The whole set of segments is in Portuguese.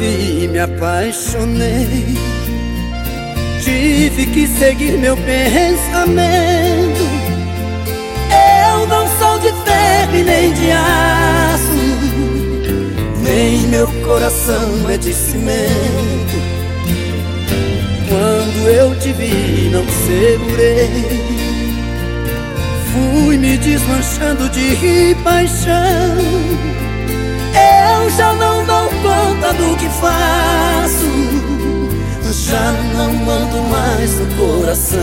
vi, me apaixonei. Tive que seguir meu pensamento. Eu não sou de ferro nem de aço, nem meu coração é de cimento. Quando eu te vi, não segurei. Fui me desmanchando de paixão. Mais no coração.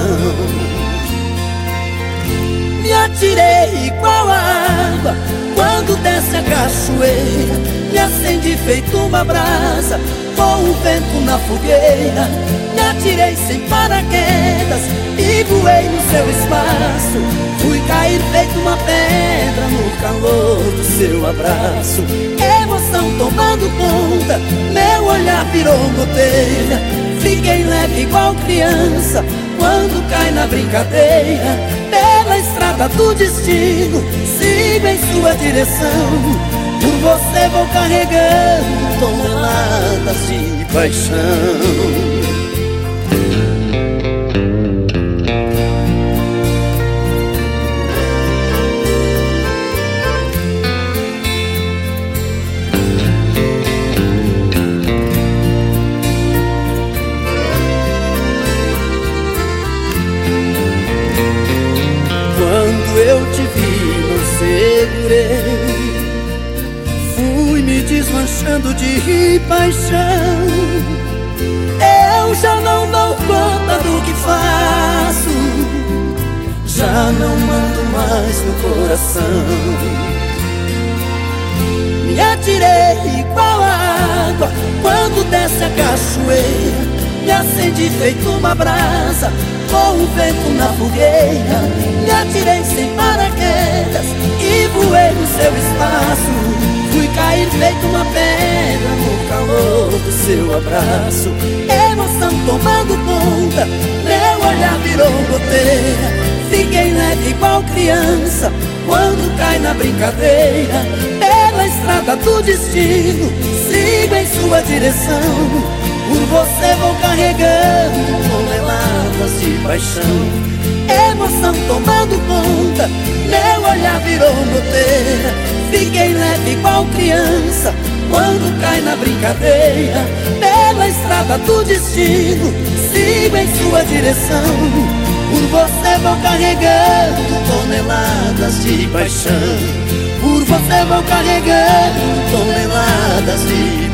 Me atirei igual a água quando desce a cachoeira. Me acendi feito uma brasa com o vento na fogueira. Me atirei sem paraquedas e voei no seu espaço. Fui cair feito uma pedra no calor do seu abraço. Emoção tomando conta, meu olhar virou goteira. Fiquei leve igual criança quando cai na brincadeira. Pela estrada do destino, sigo em sua direção. Por você vou carregando toneladas de paixão te vi, não segurei me desmanchando de paixão. Eu já não dou conta do que faço, já não mando mais no coração. Me atirei igual a água quando desce a cachoeira. Me acendi feito uma brasa com o vento na fogueira. Me atirei sem paraquedas e voei no seu espaço. Fui cair feito uma pedra no calor do seu abraço Emoção tomando conta, meu olhar virou goteira Fiquei leve igual criança quando cai na brincadeira Pela estrada do destino, sigo em sua direção Por você vou carregando de paixão. Emoção tomando conta, meu olhar virou goteira. Fiquei leve igual criança quando cai na brincadeira. Pela estrada do destino, sigo em sua direção. Por você vou carregando toneladas de paixão. Por você vou carregando toneladas de